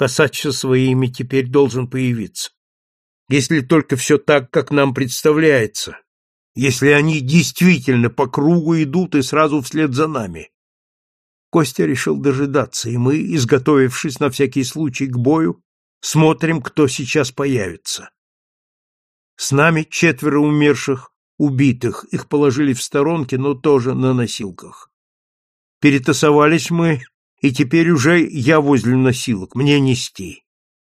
Косач своими теперь должен появиться. Если только все так, как нам представляется. Если они действительно по кругу идут и сразу вслед за нами. Костя решил дожидаться, и мы, изготовившись на всякий случай к бою, смотрим, кто сейчас появится. С нами четверо умерших, убитых, их положили в сторонке, но тоже на носилках. Перетасовались мы, и теперь уже я возле носилок, мне нести.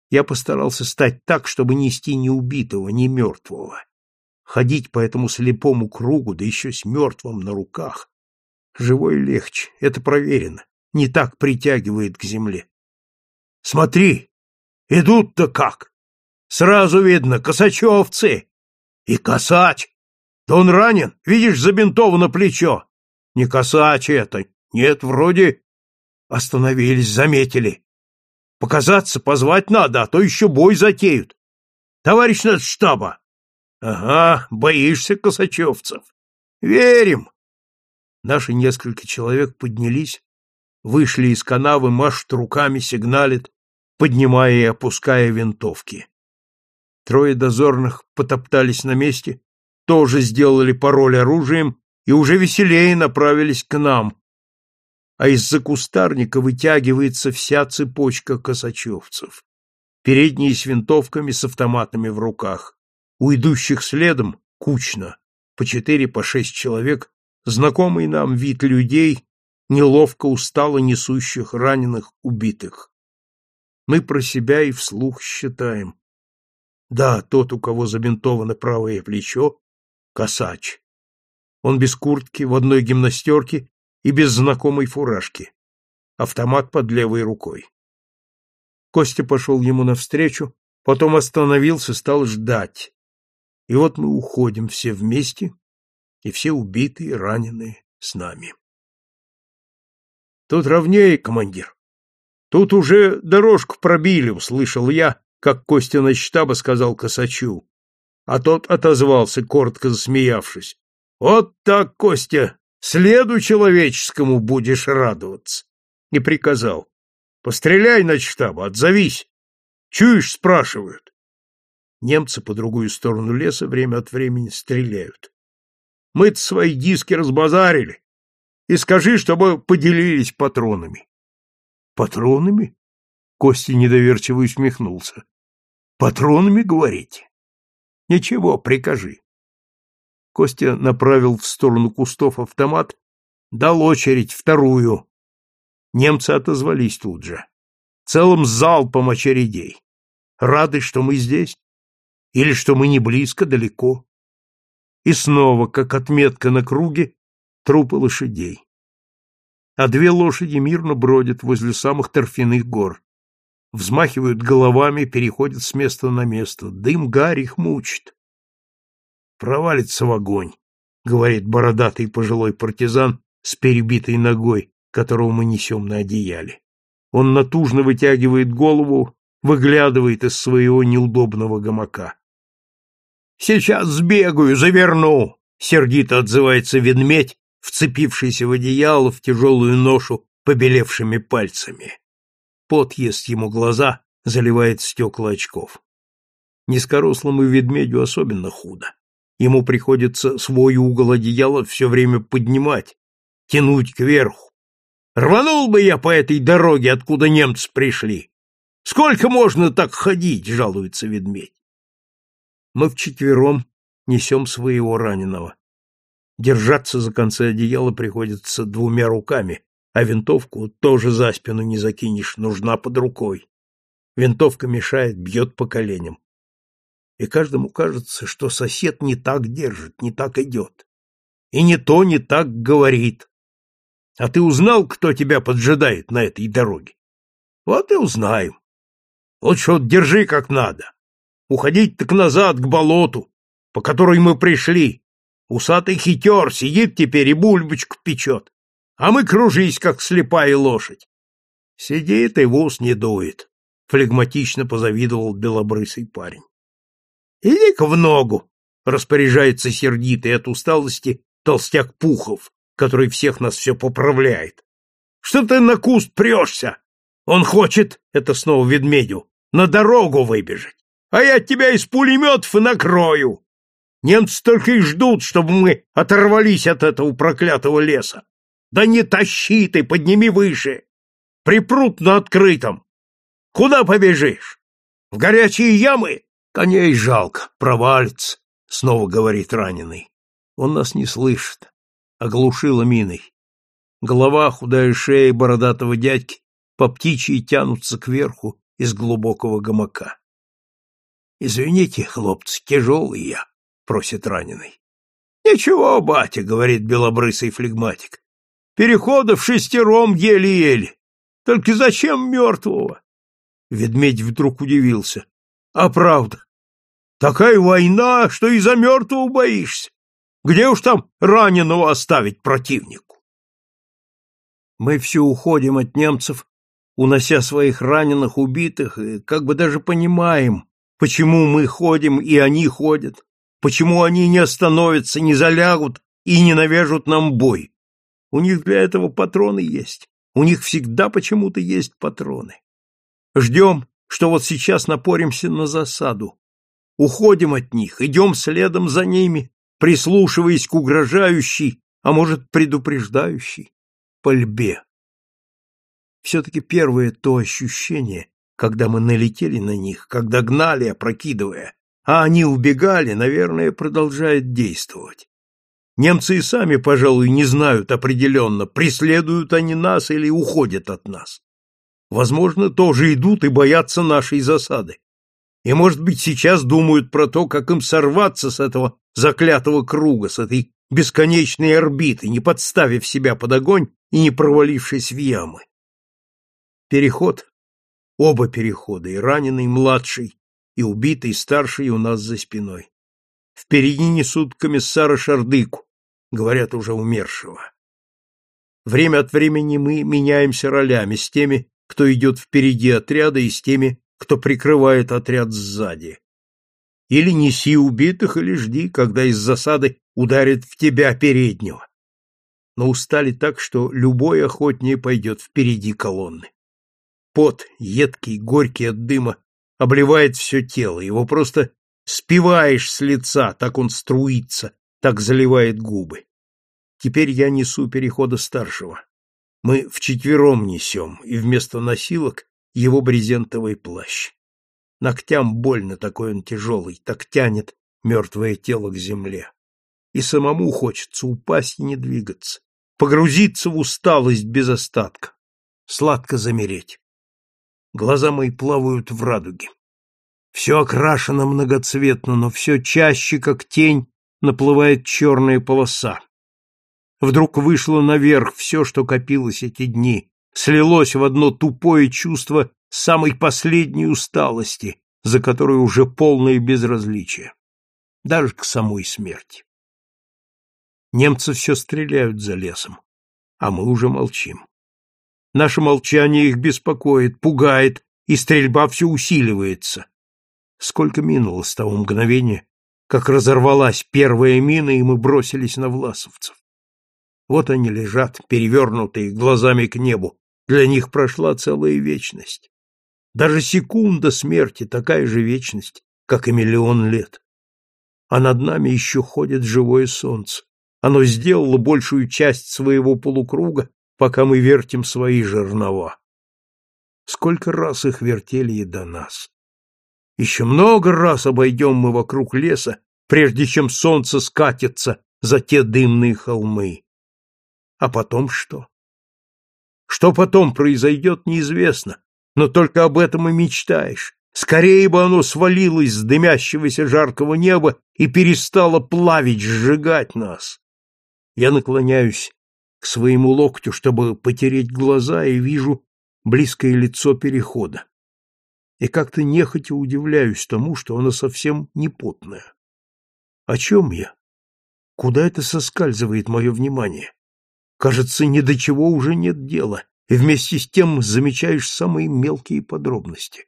Я постарался стать так, чтобы нести ни убитого, ни мертвого. Ходить по этому слепому кругу, да еще с мертвым на руках. Живой легче, это проверено. Не так притягивает к земле. Смотри, идут-то как! Сразу видно, косачевцы! И косач! Да он ранен, видишь, забинтовано плечо. Не косач это, нет, вроде... Остановились, заметили. Показаться, позвать надо, а то еще бой затеют. Товарищ над штаба. Ага, боишься косачевцев. Верим. Наши несколько человек поднялись, вышли из канавы, машут руками, сигналят, поднимая и опуская винтовки. Трое дозорных потоптались на месте, тоже сделали пароль оружием и уже веселее направились к нам, а из-за кустарника вытягивается вся цепочка косачевцев. Передние с винтовками, с автоматами в руках. У идущих следом кучно, по четыре, по шесть человек, знакомый нам вид людей, неловко устало несущих раненых, убитых. Мы про себя и вслух считаем. Да, тот, у кого забинтовано правое плечо, косач. Он без куртки, в одной гимнастерке и без знакомой фуражки. Автомат под левой рукой. Костя пошел ему навстречу, потом остановился, стал ждать. И вот мы уходим все вместе, и все убитые, раненые с нами. Тут ровнее, командир. Тут уже дорожку пробили, услышал я, как Костя на штаба сказал Косачу. А тот отозвался, коротко засмеявшись. Вот так, Костя, следу человеческому будешь радоваться. И приказал. Постреляй на штаба, отзовись. Чуешь, спрашивают. Немцы по другую сторону леса время от времени стреляют. Мы-то свои диски разбазарили. И скажи, чтобы поделились патронами. Патронами? Костя недоверчиво усмехнулся. Патронами, говорите? Ничего, прикажи. Костя направил в сторону кустов автомат, дал очередь вторую. Немцы отозвались тут же. Целым залпом очередей. Рады, что мы здесь? Или что мы не близко, далеко? И снова, как отметка на круге, трупы лошадей. А две лошади мирно бродят возле самых торфяных гор. Взмахивают головами, переходят с места на место. Дым гарь их мучит провалится в огонь, говорит бородатый пожилой партизан с перебитой ногой, которого мы несем на одеяле. Он натужно вытягивает голову, выглядывает из своего неудобного гамака. «Сейчас сбегаю, заверну!» — сердито отзывается ведмедь, вцепившийся в одеяло в тяжелую ношу побелевшими пальцами. Пот ест ему глаза, заливает стекла очков. Низкорослому ведмедю особенно худо. Ему приходится свой угол одеяла все время поднимать, тянуть кверху. Рванул бы я по этой дороге, откуда немцы пришли. Сколько можно так ходить, жалуется ведмедь. Мы вчетвером несем своего раненого. Держаться за концы одеяла приходится двумя руками, а винтовку тоже за спину не закинешь, нужна под рукой. Винтовка мешает, бьет по коленям и каждому кажется, что сосед не так держит, не так идет. И не то, не так говорит. А ты узнал, кто тебя поджидает на этой дороге? Вот и узнаем. Вот что держи как надо. Уходить так назад, к болоту, по которой мы пришли. Усатый хитер сидит теперь и бульбочку печет, а мы кружись, как слепая лошадь. Сидит и в ус не дует, — флегматично позавидовал белобрысый парень. Иди-ка в ногу, распоряжается сердитый от усталости толстяк Пухов, который всех нас все поправляет. Что ты на куст прешься? Он хочет, это снова ведмедю, на дорогу выбежать. А я тебя из пулеметов и накрою. Немцы только и ждут, чтобы мы оторвались от этого проклятого леса. Да не тащи ты, подними выше. Припрут на открытом. Куда побежишь? В горячие ямы? Коней жалко, провалится, снова говорит раненый. Он нас не слышит. Оглушила миной. Голова, худая шея бородатого дядьки по птичьи тянутся кверху из глубокого гамака. Извините, хлопцы, тяжелый я, просит раненый. Ничего, батя, говорит белобрысый флегматик. Переходов шестером еле-еле. Только зачем мертвого? Ведмедь вдруг удивился. А правда, такая война, что и за мертвого боишься. Где уж там раненого оставить противнику? Мы все уходим от немцев, унося своих раненых, убитых, и как бы даже понимаем, почему мы ходим и они ходят, почему они не остановятся, не залягут и не навяжут нам бой. У них для этого патроны есть. У них всегда почему-то есть патроны. Ждем, что вот сейчас напоримся на засаду. Уходим от них, идем следом за ними, прислушиваясь к угрожающей, а может, предупреждающей пальбе. Все-таки первое то ощущение, когда мы налетели на них, когда гнали, опрокидывая, а они убегали, наверное, продолжает действовать. Немцы и сами, пожалуй, не знают определенно, преследуют они нас или уходят от нас. Возможно, тоже идут и боятся нашей засады. И, может быть, сейчас думают про то, как им сорваться с этого заклятого круга, с этой бесконечной орбиты, не подставив себя под огонь и не провалившись в ямы. Переход, оба перехода, и раненый младший, и убитый старший у нас за спиной. Впереди несут комиссара Шардыку, говорят, уже умершего. Время от времени мы меняемся ролями с теми, кто идет впереди отряда, и с теми, кто прикрывает отряд сзади. Или неси убитых, или жди, когда из засады ударит в тебя переднего. Но устали так, что любой охотнее пойдет впереди колонны. Пот, едкий, горький от дыма, обливает все тело, его просто спиваешь с лица, так он струится, так заливает губы. Теперь я несу перехода старшего. Мы вчетвером несем, и вместо носилок его брезентовый плащ. Ногтям больно, такой он тяжелый, так тянет мертвое тело к земле. И самому хочется упасть и не двигаться, погрузиться в усталость без остатка, сладко замереть. Глаза мои плавают в радуге. Все окрашено многоцветно, но все чаще, как тень, наплывает черная полоса. Вдруг вышло наверх все, что копилось эти дни, слилось в одно тупое чувство самой последней усталости, за которой уже полное безразличие, даже к самой смерти. Немцы все стреляют за лесом, а мы уже молчим. Наше молчание их беспокоит, пугает, и стрельба все усиливается. Сколько минуло с того мгновения, как разорвалась первая мина, и мы бросились на власовцев. Вот они лежат, перевернутые глазами к небу. Для них прошла целая вечность. Даже секунда смерти такая же вечность, как и миллион лет. А над нами еще ходит живое солнце. Оно сделало большую часть своего полукруга, пока мы вертим свои жернова. Сколько раз их вертели и до нас. Еще много раз обойдем мы вокруг леса, прежде чем солнце скатится за те дымные холмы. А потом что? Что потом произойдет, неизвестно, но только об этом и мечтаешь. Скорее бы оно свалилось с дымящегося жаркого неба и перестало плавить, сжигать нас. Я наклоняюсь к своему локтю, чтобы потереть глаза, и вижу близкое лицо перехода. И как-то нехотя удивляюсь тому, что оно совсем не потное. О чем я? Куда это соскальзывает мое внимание? Кажется, ни до чего уже нет дела, и вместе с тем замечаешь самые мелкие подробности.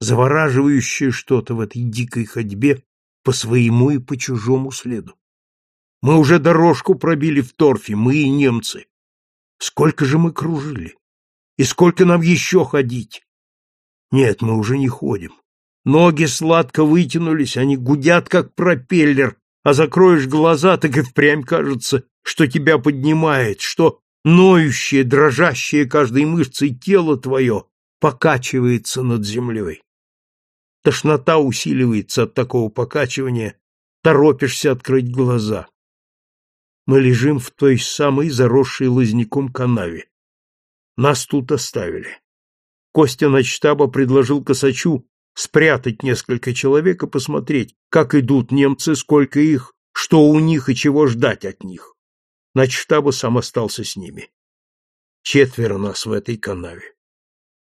Завораживающее что-то в этой дикой ходьбе по своему и по чужому следу. Мы уже дорожку пробили в торфе, мы и немцы. Сколько же мы кружили? И сколько нам еще ходить? Нет, мы уже не ходим. Ноги сладко вытянулись, они гудят, как пропеллер, а закроешь глаза, так и впрямь кажется, что тебя поднимает, что ноющее, дрожащее каждой мышцей тело твое покачивается над землей. Тошнота усиливается от такого покачивания, торопишься открыть глаза. Мы лежим в той самой заросшей лозняком канаве. Нас тут оставили. Костя начштаба предложил Косачу спрятать несколько человек и посмотреть, как идут немцы, сколько их, что у них и чего ждать от них. Начштаба сам остался с ними. Четверо нас в этой канаве.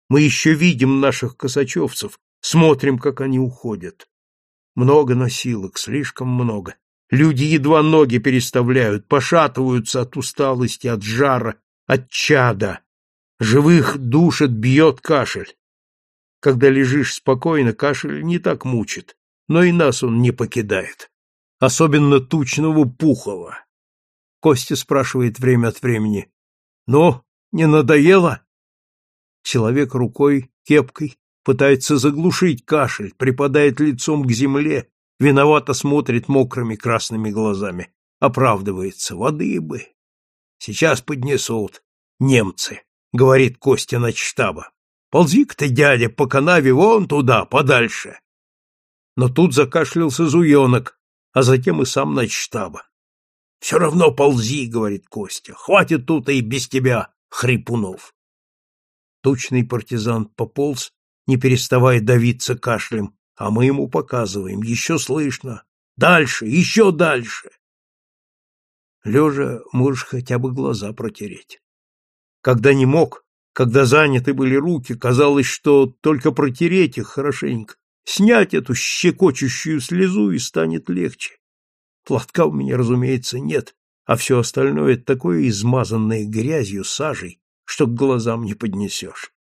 Мы еще видим наших косачевцев, смотрим, как они уходят. Много носилок, слишком много. Люди едва ноги переставляют, пошатываются от усталости, от жара, от чада. Живых душит, бьет кашель. Когда лежишь спокойно, кашель не так мучит, но и нас он не покидает. Особенно тучного Пухова. Костя спрашивает время от времени. «Ну, не надоело?» Человек рукой, кепкой, пытается заглушить кашель, припадает лицом к земле, виновато смотрит мокрыми красными глазами. Оправдывается. Воды бы. Сейчас поднесут. Немцы, говорит Костя начштаба. Ползи-ка ты, дядя, по канаве вон туда, подальше. Но тут закашлялся Зуенок, а затем и сам начштаба. Все равно ползи, говорит Костя. Хватит тут и без тебя, хрипунов. Тучный партизан пополз, не переставая давиться кашлем, а мы ему показываем, еще слышно. Дальше, еще дальше. Лежа можешь хотя бы глаза протереть. Когда не мог, когда заняты были руки, казалось, что только протереть их хорошенько, снять эту щекочущую слезу и станет легче. Платка у меня, разумеется, нет, а все остальное такое измазанное грязью, сажей, что к глазам не поднесешь.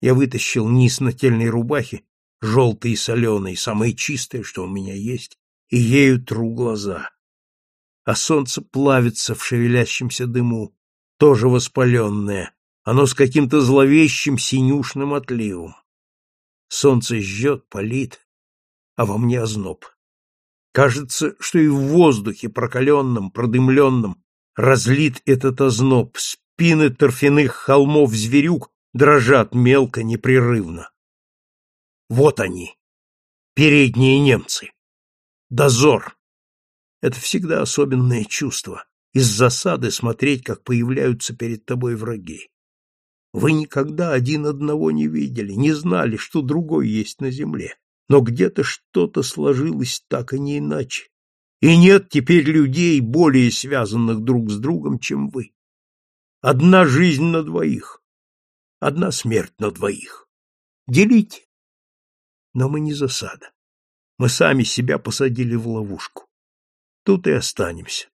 Я вытащил низ нательной рубахи, желтый и соленый, самое чистое, что у меня есть, и ею тру глаза. А солнце плавится в шевелящемся дыму, тоже воспаленное, оно с каким-то зловещим синюшным отливом. Солнце жжет, палит, а во мне озноб. Кажется, что и в воздухе, прокаленном, продымленном, разлит этот озноб, спины торфяных холмов зверюк дрожат мелко, непрерывно. Вот они, передние немцы. Дозор. Это всегда особенное чувство, из засады смотреть, как появляются перед тобой враги. Вы никогда один одного не видели, не знали, что другой есть на земле, но где-то что-то сложилось так и не иначе. И нет теперь людей, более связанных друг с другом, чем вы. Одна жизнь на двоих. Одна смерть на двоих. Делите. Но мы не засада. Мы сами себя посадили в ловушку. Тут и останемся.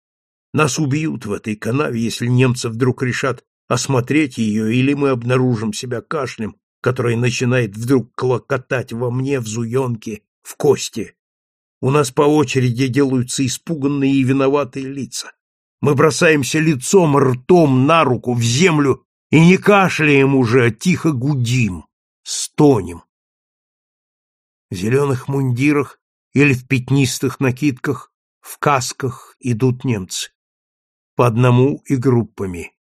Нас убьют в этой канаве, если немцы вдруг решат осмотреть ее, или мы обнаружим себя кашлем, который начинает вдруг клокотать во мне, в зуенке, в кости. У нас по очереди делаются испуганные и виноватые лица. Мы бросаемся лицом, ртом на руку, в землю и не кашляем уже, а тихо гудим, стонем. В зеленых мундирах или в пятнистых накидках, в касках идут немцы. По одному и группами.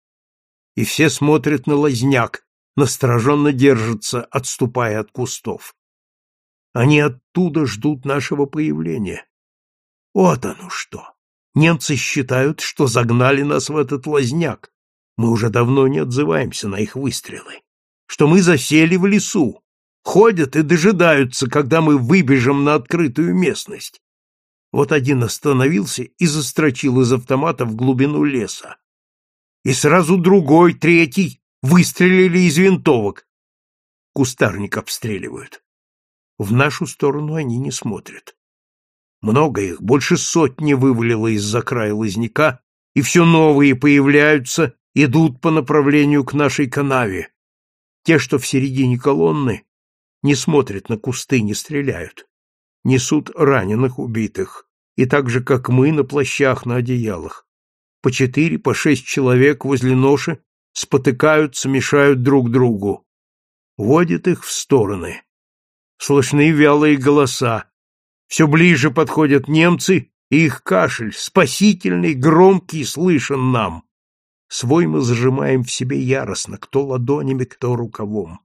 И все смотрят на лазняк, настороженно держатся, отступая от кустов. Они оттуда ждут нашего появления. Вот оно что! Немцы считают, что загнали нас в этот лазняк. Мы уже давно не отзываемся на их выстрелы. Что мы засели в лесу. Ходят и дожидаются, когда мы выбежим на открытую местность. Вот один остановился и застрочил из автомата в глубину леса. И сразу другой, третий, выстрелили из винтовок. Кустарник обстреливают. В нашу сторону они не смотрят. Много их, больше сотни вывалило из-за края лозняка, и все новые появляются, идут по направлению к нашей канаве. Те, что в середине колонны, не смотрят на кусты, не стреляют. Несут раненых, убитых, и так же, как мы, на плащах, на одеялах. По четыре, по шесть человек возле ноши спотыкаются, мешают друг другу. Водит их в стороны. Слышны вялые голоса. Все ближе подходят немцы, и их кашель, спасительный, громкий, слышен нам. Свой мы зажимаем в себе яростно, кто ладонями, кто рукавом.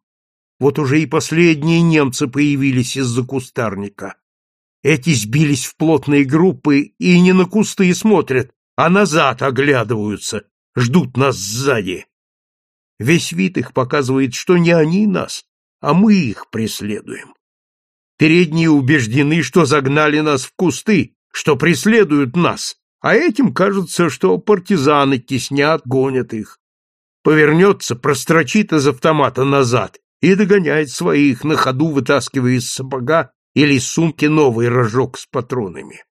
Вот уже и последние немцы появились из-за кустарника. Эти сбились в плотные группы и не на кусты смотрят, а назад оглядываются, ждут нас сзади. Весь вид их показывает, что не они нас, а мы их преследуем. Передние убеждены, что загнали нас в кусты, что преследуют нас, а этим кажется, что партизаны теснят, гонят их. Повернется, прострочит из автомата назад и догоняет своих, на ходу вытаскивая из сапога или из сумки новый рожок с патронами.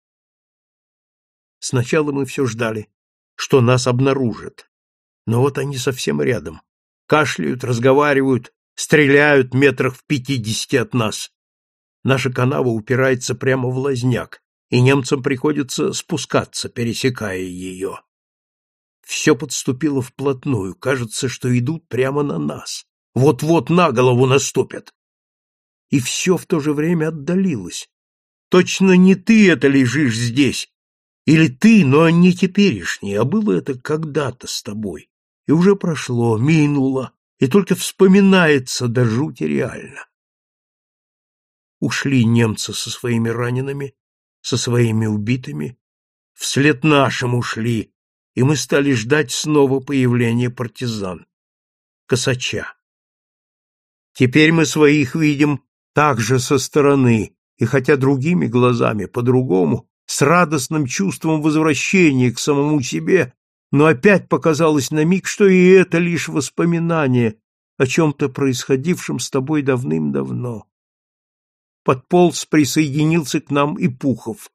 Сначала мы все ждали, что нас обнаружат. Но вот они совсем рядом. Кашляют, разговаривают, стреляют метрах в пятидесяти от нас. Наша канава упирается прямо в лазняк, и немцам приходится спускаться, пересекая ее. Все подступило вплотную, кажется, что идут прямо на нас. Вот-вот на голову наступят. И все в то же время отдалилось. Точно не ты это лежишь здесь. Или ты, но не теперешний, а было это когда-то с тобой. И уже прошло, минуло, и только вспоминается до жути реально. Ушли немцы со своими ранеными, со своими убитыми, вслед нашим ушли, и мы стали ждать снова появления партизан. Косача. Теперь мы своих видим также со стороны, и хотя другими глазами, по-другому, с радостным чувством возвращения к самому себе, но опять показалось на миг, что и это лишь воспоминание о чем-то происходившем с тобой давным-давно. Подполз присоединился к нам и Пухов.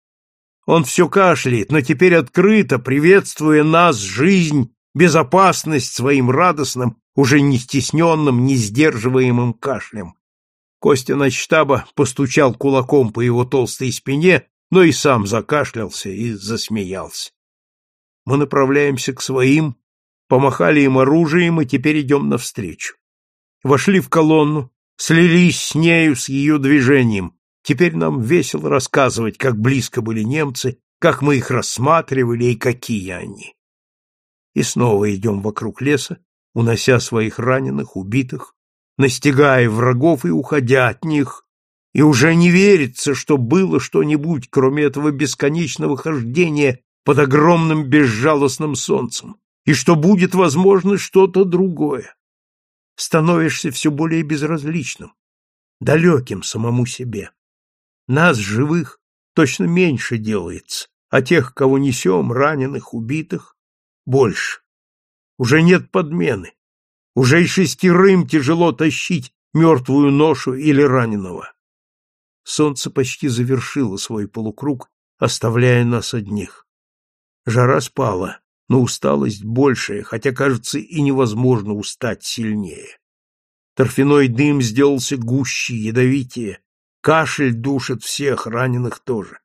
Он все кашляет, но теперь открыто, приветствуя нас, жизнь, безопасность своим радостным, уже не стесненным, не сдерживаемым кашлем. Костя начштаба постучал кулаком по его толстой спине, но и сам закашлялся и засмеялся. Мы направляемся к своим, помахали им оружием и теперь идем навстречу. Вошли в колонну, слились с нею, с ее движением. Теперь нам весело рассказывать, как близко были немцы, как мы их рассматривали и какие они. И снова идем вокруг леса, унося своих раненых, убитых, настигая врагов и уходя от них, и уже не верится, что было что-нибудь, кроме этого бесконечного хождения под огромным безжалостным солнцем, и что будет, возможно, что-то другое. Становишься все более безразличным, далеким самому себе. Нас, живых, точно меньше делается, а тех, кого несем, раненых, убитых, больше. Уже нет подмены. Уже и шестерым тяжело тащить мертвую ношу или раненого. Солнце почти завершило свой полукруг, оставляя нас одних. Жара спала, но усталость большая, хотя, кажется, и невозможно устать сильнее. Торфяной дым сделался гуще, ядовитее. Кашель душит всех, раненых тоже.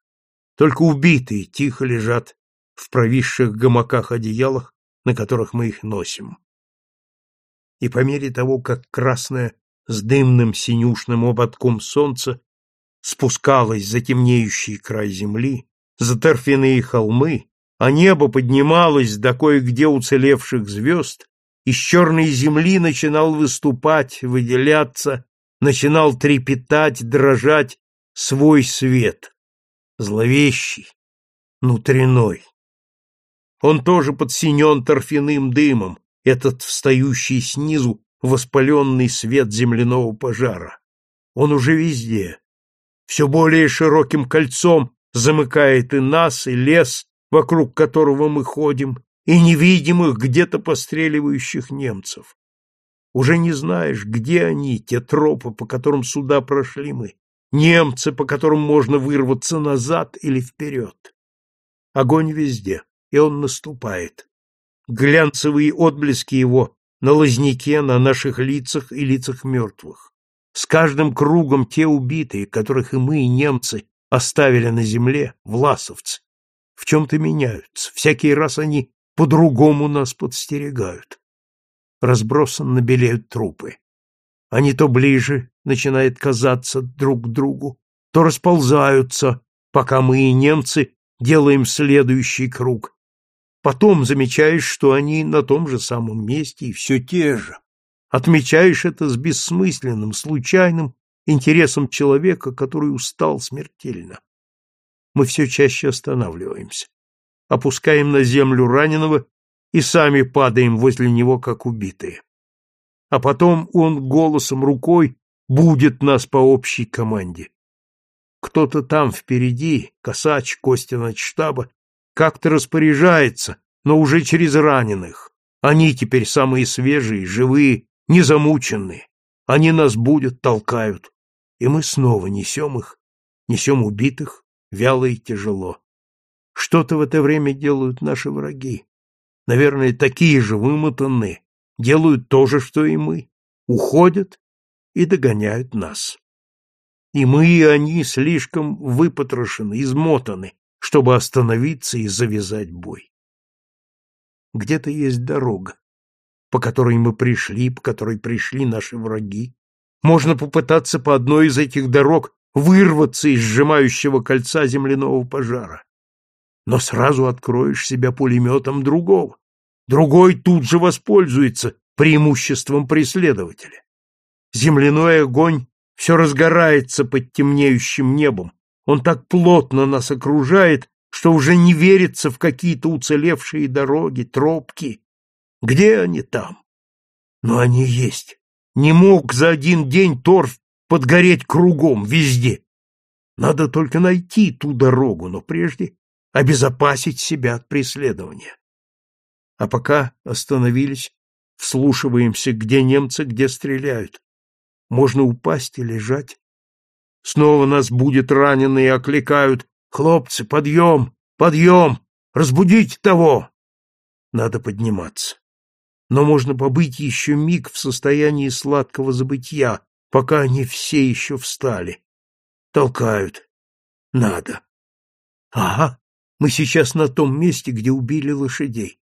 Только убитые тихо лежат в провисших гамаках-одеялах, на которых мы их носим. И по мере того, как красное с дымным синюшным ободком солнца спускалось за темнеющий край земли, за торфяные холмы, а небо поднималось до кое-где уцелевших звезд, из черной земли начинал выступать, выделяться, начинал трепетать, дрожать свой свет, зловещий, внутренной. Он тоже подсинен торфяным дымом, этот встающий снизу воспаленный свет земляного пожара. Он уже везде. Все более широким кольцом замыкает и нас, и лес, вокруг которого мы ходим, и невидимых где-то постреливающих немцев. Уже не знаешь, где они, те тропы, по которым сюда прошли мы, немцы, по которым можно вырваться назад или вперед. Огонь везде и он наступает. Глянцевые отблески его на лозняке, на наших лицах и лицах мертвых. С каждым кругом те убитые, которых и мы, и немцы, оставили на земле, власовцы, в чем-то меняются. Всякий раз они по-другому нас подстерегают. разбросанно белеют трупы. Они то ближе, начинает казаться друг к другу, то расползаются, пока мы и немцы делаем следующий круг. Потом замечаешь, что они на том же самом месте и все те же. Отмечаешь это с бессмысленным, случайным интересом человека, который устал смертельно. Мы все чаще останавливаемся, опускаем на землю раненого и сами падаем возле него, как убитые. А потом он голосом рукой будет нас по общей команде. Кто-то там впереди, косач, Костя штаба, как-то распоряжается, но уже через раненых. Они теперь самые свежие, живые, незамученные. Они нас будут, толкают. И мы снова несем их, несем убитых, вяло и тяжело. Что-то в это время делают наши враги. Наверное, такие же вымотанные, делают то же, что и мы. Уходят и догоняют нас. И мы, и они слишком выпотрошены, измотаны, чтобы остановиться и завязать бой. Где-то есть дорога, по которой мы пришли, по которой пришли наши враги. Можно попытаться по одной из этих дорог вырваться из сжимающего кольца земляного пожара. Но сразу откроешь себя пулеметом другого. Другой тут же воспользуется преимуществом преследователя. Земляной огонь все разгорается под темнеющим небом. Он так плотно нас окружает, что уже не верится в какие-то уцелевшие дороги, тропки. Где они там? Но они есть. Не мог за один день торф подгореть кругом, везде. Надо только найти ту дорогу, но прежде обезопасить себя от преследования. А пока остановились, вслушиваемся, где немцы, где стреляют. Можно упасть и лежать. Снова нас будет раненые окликают Хлопцы, подъем! Подъем! Разбудите того! Надо подниматься. Но можно побыть еще миг в состоянии сладкого забытья, пока они все еще встали. Толкают. Надо. Ага, мы сейчас на том месте, где убили лошадей.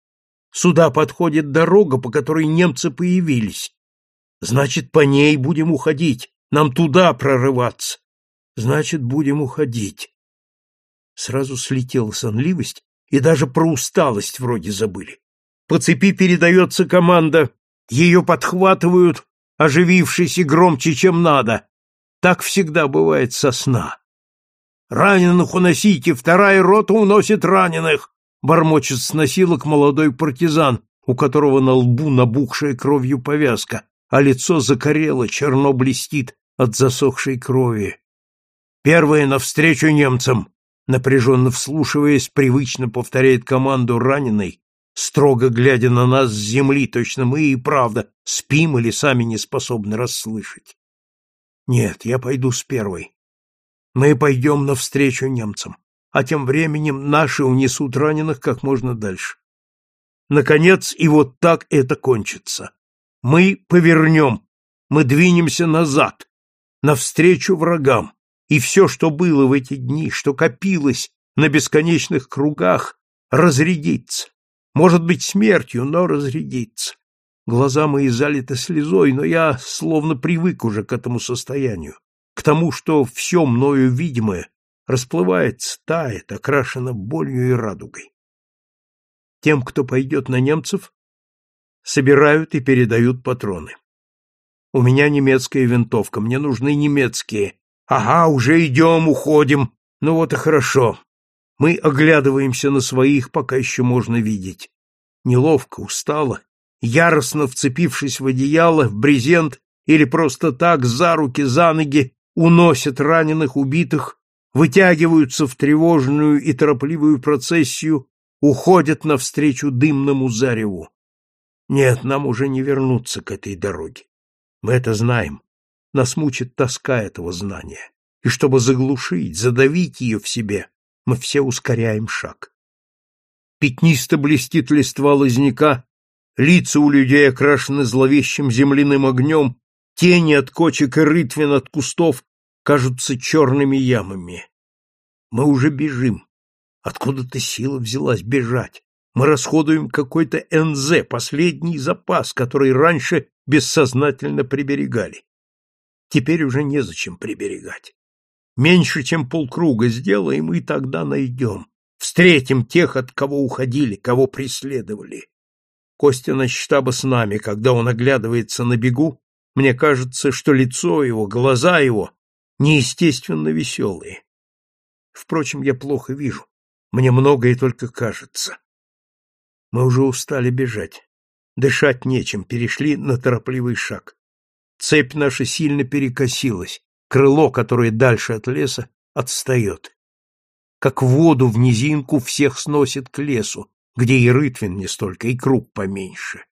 Сюда подходит дорога, по которой немцы появились. Значит, по ней будем уходить. Нам туда прорываться. Значит, будем уходить. Сразу слетела сонливость, и даже про усталость вроде забыли. По цепи передается команда, ее подхватывают, оживившись и громче, чем надо. Так всегда бывает со сна. «Раненых уносите! Вторая рота уносит раненых!» Бормочет с носилок молодой партизан, у которого на лбу набухшая кровью повязка, а лицо закорело, черно блестит от засохшей крови. «Первые навстречу немцам! напряженно вслушиваясь, привычно повторяет команду раненый, строго глядя на нас с земли, точно мы и правда спим или сами не способны расслышать. Нет, я пойду с первой. Мы пойдем навстречу немцам, а тем временем наши унесут раненых как можно дальше. Наконец, и вот так это кончится. Мы повернем, мы двинемся назад, навстречу врагам и все, что было в эти дни, что копилось на бесконечных кругах, разрядится. Может быть, смертью, но разрядится. Глаза мои залиты слезой, но я словно привык уже к этому состоянию, к тому, что все мною видимое расплывается, тает, окрашено болью и радугой. Тем, кто пойдет на немцев, собирают и передают патроны. У меня немецкая винтовка, мне нужны немецкие, Ага, уже идем, уходим. Ну вот и хорошо. Мы оглядываемся на своих, пока еще можно видеть. Неловко, устало, яростно вцепившись в одеяло, в брезент или просто так за руки, за ноги, уносят раненых, убитых, вытягиваются в тревожную и торопливую процессию, уходят навстречу дымному зареву. Нет, нам уже не вернуться к этой дороге. Мы это знаем. Нас мучит тоска этого знания, и чтобы заглушить, задавить ее в себе, мы все ускоряем шаг. Пятнисто блестит листва лозняка, лица у людей окрашены зловещим земляным огнем, тени от кочек и рытвин от кустов кажутся черными ямами. Мы уже бежим. Откуда-то сила взялась бежать. Мы расходуем какой-то НЗ, последний запас, который раньше бессознательно приберегали. Теперь уже незачем приберегать. Меньше, чем полкруга сделаем, и тогда найдем. Встретим тех, от кого уходили, кого преследовали. Костя на штаба с нами, когда он оглядывается на бегу, мне кажется, что лицо его, глаза его неестественно веселые. Впрочем, я плохо вижу. Мне многое только кажется. Мы уже устали бежать. Дышать нечем, перешли на торопливый шаг. Цепь наша сильно перекосилась. Крыло, которое дальше от леса, отстает. Как воду в низинку всех сносит к лесу, где и рытвин не столько, и круг поменьше.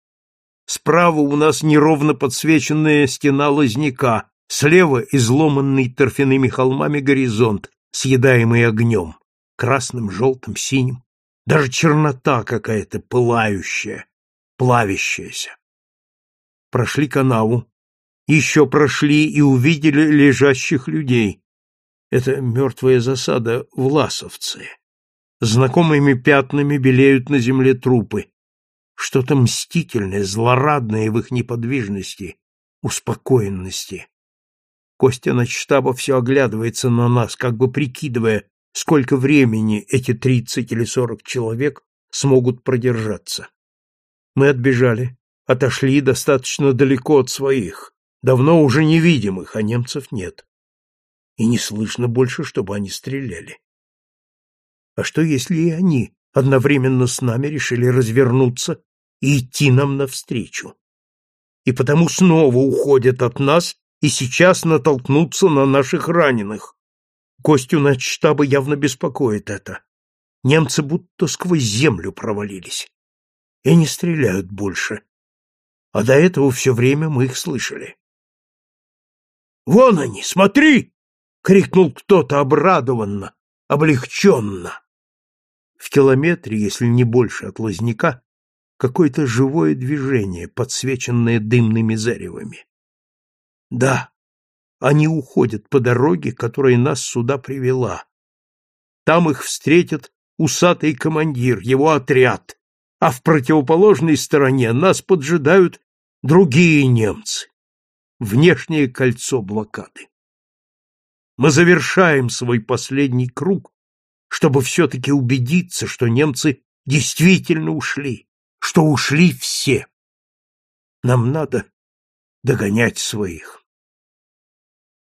Справа у нас неровно подсвеченная стена лозняка, слева изломанный торфяными холмами горизонт, съедаемый огнем, красным, желтым, синим. Даже чернота какая-то пылающая, плавящаяся. Прошли канаву, еще прошли и увидели лежащих людей. Это мертвая засада в Ласовце. Знакомыми пятнами белеют на земле трупы. Что-то мстительное, злорадное в их неподвижности, успокоенности. Костя начштаба все оглядывается на нас, как бы прикидывая, сколько времени эти тридцать или сорок человек смогут продержаться. Мы отбежали, отошли достаточно далеко от своих, давно уже не видим их, а немцев нет. И не слышно больше, чтобы они стреляли. А что, если и они одновременно с нами решили развернуться и идти нам навстречу? И потому снова уходят от нас и сейчас натолкнутся на наших раненых. Костю на штаба явно беспокоит это. Немцы будто сквозь землю провалились и не стреляют больше. А до этого все время мы их слышали. «Вон они, смотри!» — крикнул кто-то обрадованно, облегченно. В километре, если не больше от лозняка, какое-то живое движение, подсвеченное дымными заревами. Да, они уходят по дороге, которая нас сюда привела. Там их встретит усатый командир, его отряд, а в противоположной стороне нас поджидают другие немцы. Внешнее кольцо блокады. Мы завершаем свой последний круг, чтобы все-таки убедиться, что немцы действительно ушли, что ушли все. Нам надо догонять своих.